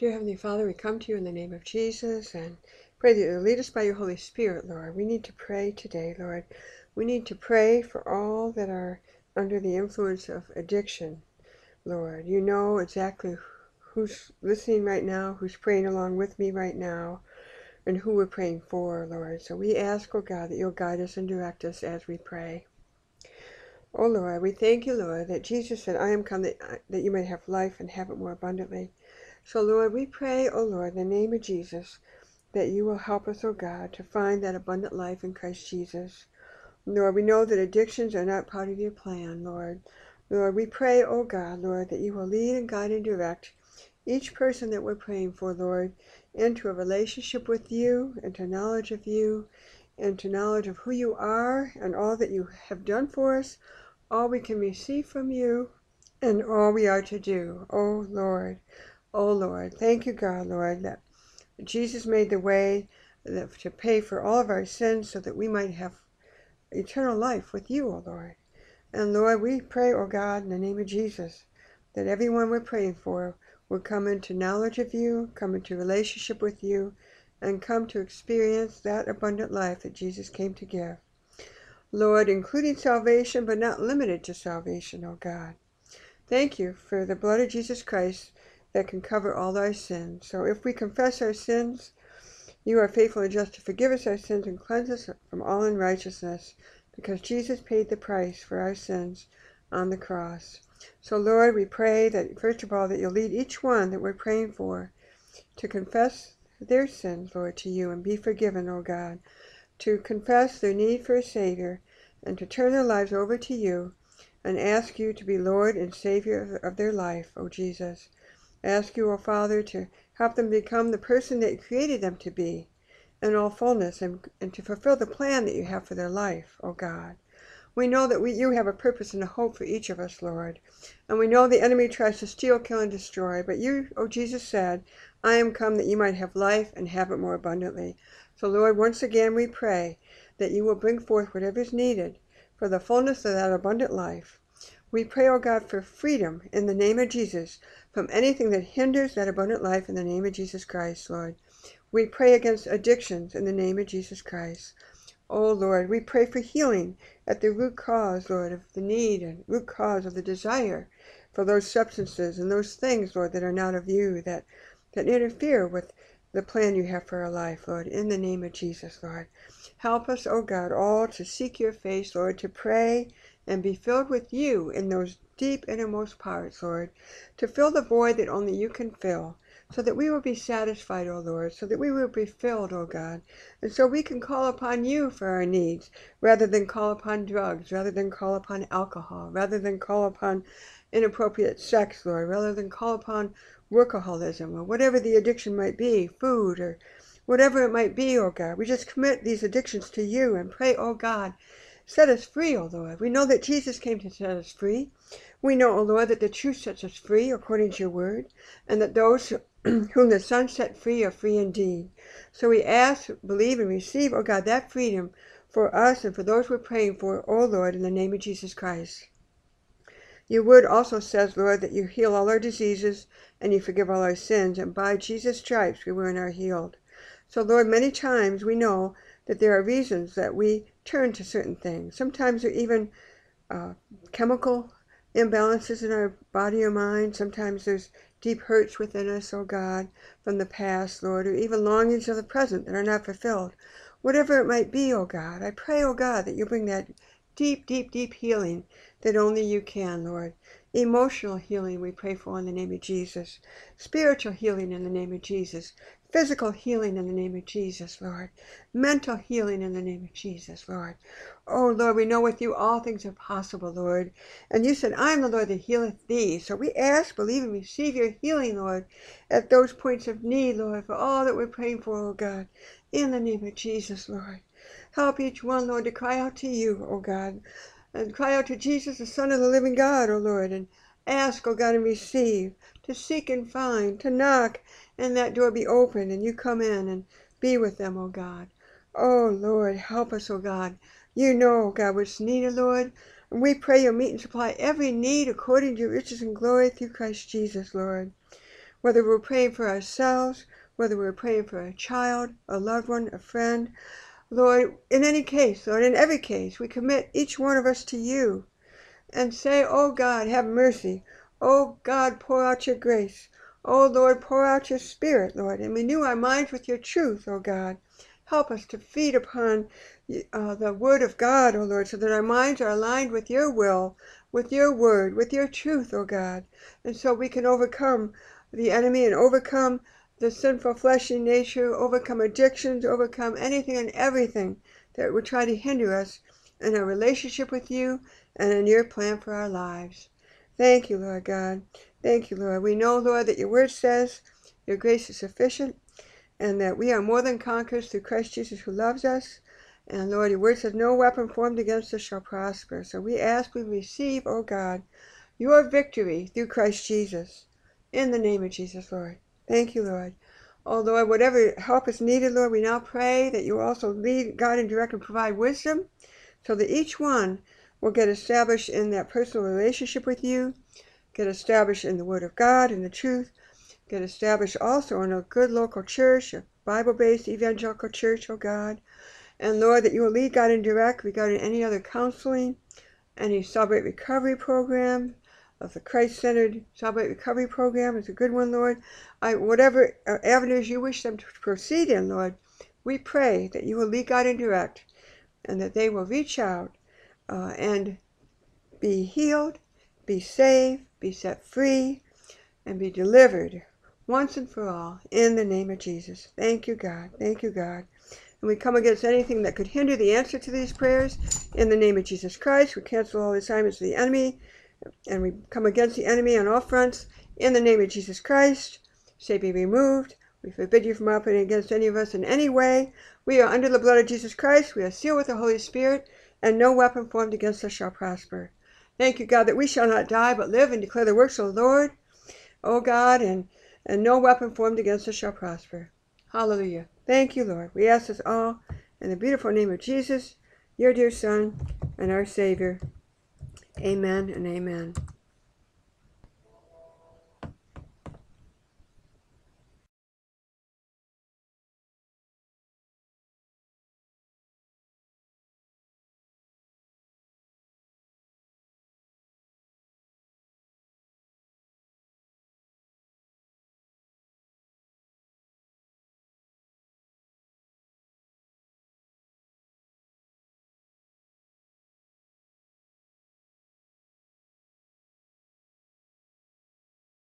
Dear Heavenly Father, we come to you in the name of Jesus and pray that you lead us by your Holy Spirit, Lord. We need to pray today, Lord. We need to pray for all that are under the influence of addiction, Lord. You know exactly who's listening right now, who's praying along with me right now, and who we're praying for, Lord. So we ask, oh God, that you'll guide us and direct us as we pray. Oh Lord, we thank you, Lord, that Jesus said, I am come that, that you may have life and have it more abundantly. So, Lord, we pray, O oh Lord, in the name of Jesus, that you will help us, O oh God, to find that abundant life in Christ Jesus. Lord, we know that addictions are not part of your plan, Lord. Lord, we pray, O oh God, Lord, that you will lead and guide and direct each person that we're praying for, Lord, into a relationship with you, into knowledge of you, into knowledge of who you are and all that you have done for us, all we can receive from you, and all we are to do, O Lord. Oh Lord, thank you, God, Lord, that Jesus made the way to pay for all of our sins so that we might have eternal life with you, oh Lord. And Lord, we pray, oh God, in the name of Jesus, that everyone we're praying for will come into knowledge of you, come into relationship with you, and come to experience that abundant life that Jesus came to give. Lord, including salvation, but not limited to salvation, oh God. Thank you for the blood of Jesus Christ that can cover all our sins. So if we confess our sins, you are faithful and just to forgive us our sins and cleanse us from all unrighteousness, because Jesus paid the price for our sins on the cross. So Lord, we pray that first of all that you'll lead each one that we're praying for to confess their sins, Lord, to you and be forgiven, O God, to confess their need for a Savior and to turn their lives over to you and ask you to be Lord and Savior of their life, O Jesus ask you, O Father, to help them become the person that you created them to be in all fullness and, and to fulfill the plan that you have for their life, O God. We know that we, you have a purpose and a hope for each of us, Lord. And we know the enemy tries to steal, kill, and destroy. But you, O Jesus, said, I am come that you might have life and have it more abundantly. So, Lord, once again we pray that you will bring forth whatever is needed for the fullness of that abundant life. We pray, O God, for freedom in the name of Jesus from anything that hinders that abundant life in the name of Jesus Christ, Lord. We pray against addictions in the name of Jesus Christ. Oh Lord, we pray for healing at the root cause, Lord, of the need and root cause of the desire for those substances and those things, Lord, that are not of you, that, that interfere with the plan you have for our life, Lord, in the name of Jesus, Lord. Help us, oh God, all to seek your face, Lord, to pray and be filled with you in those deep innermost parts, Lord, to fill the void that only you can fill, so that we will be satisfied, O Lord, so that we will be filled, O God, and so we can call upon you for our needs, rather than call upon drugs, rather than call upon alcohol, rather than call upon inappropriate sex, Lord, rather than call upon workaholism or whatever the addiction might be, food or whatever it might be, O God. We just commit these addictions to you and pray, O God, set us free, O Lord. We know that Jesus came to set us free. We know, O Lord, that the truth sets us free according to your word, and that those whom the Son set free are free indeed. So we ask, believe, and receive, O God, that freedom for us and for those we're praying for, O Lord, in the name of Jesus Christ. Your word also says, Lord, that you heal all our diseases and you forgive all our sins, and by Jesus' stripes we were and are healed. So, Lord, many times we know that there are reasons that we turn to certain things. Sometimes they're even uh, chemical imbalances in our body or mind. Sometimes there's deep hurts within us, oh God, from the past, Lord, or even longings of the present that are not fulfilled. Whatever it might be, oh God, I pray, oh God, that you bring that deep, deep, deep healing that only you can, Lord. Emotional healing we pray for in the name of Jesus. Spiritual healing in the name of Jesus. Physical healing in the name of Jesus, Lord. Mental healing in the name of Jesus, Lord. Oh, Lord, we know with you all things are possible, Lord. And you said, I am the Lord that healeth thee. So we ask, believe, and receive your healing, Lord, at those points of need, Lord, for all that we're praying for, oh God. In the name of Jesus, Lord. Help each one, Lord, to cry out to you, oh God. And cry out to Jesus, the Son of the living God, O Lord. And ask, O God, and receive. To seek and find. To knock and that door be open and you come in and be with them, O God. O Lord, help us, O God. You know, O God, what's needed, Lord. And we pray you'll meet and supply every need according to your riches and glory through Christ Jesus, Lord. whether we're praying for ourselves, whether we're praying for a child, a loved one, a friend. Lord, in any case, Lord, in every case, we commit each one of us to you and say, Oh God, have mercy. Oh God, pour out your grace. Oh Lord, pour out your spirit, Lord, and renew our minds with your truth, oh God. Help us to feed upon uh, the word of God, oh Lord, so that our minds are aligned with your will, with your word, with your truth, oh God. And so we can overcome the enemy and overcome the sinful fleshy nature, overcome addictions, overcome anything and everything that would try to hinder us in our relationship with you and in your plan for our lives. Thank you, Lord God. Thank you, Lord. We know, Lord, that your word says your grace is sufficient and that we are more than conquerors through Christ Jesus who loves us. And Lord, your word says, No weapon formed against us shall prosper. So we ask, we receive, O oh God, your victory through Christ Jesus. In the name of Jesus, Lord. Thank you, Lord. Oh, Lord, whatever help is needed, Lord, we now pray that you also lead, guide, and direct and provide wisdom so that each one will get established in that personal relationship with you, get established in the Word of God and the truth, get established also in a good local church, a Bible based evangelical church, oh God. And Lord, that you will lead God and direct regarding any other counseling, any Celebrate Recovery program, of the Christ centered Celebrate Recovery program is a good one, Lord. I, whatever uh, avenues you wish them to proceed in, Lord, we pray that you will lead God and direct and that they will reach out uh, and be healed, be saved, be set free, and be delivered once and for all in the name of Jesus. Thank you, God. Thank you, God. And we come against anything that could hinder the answer to these prayers in the name of Jesus Christ. We cancel all the assignments of the enemy and we come against the enemy on all fronts in the name of Jesus Christ. Say, be removed. We forbid you from operating against any of us in any way. We are under the blood of Jesus Christ. We are sealed with the Holy Spirit and no weapon formed against us shall prosper. Thank you, God, that we shall not die, but live and declare the works of the Lord, O God, and, and no weapon formed against us shall prosper. Hallelujah. Thank you, Lord. We ask this all in the beautiful name of Jesus, your dear Son, and our Savior. Amen and amen.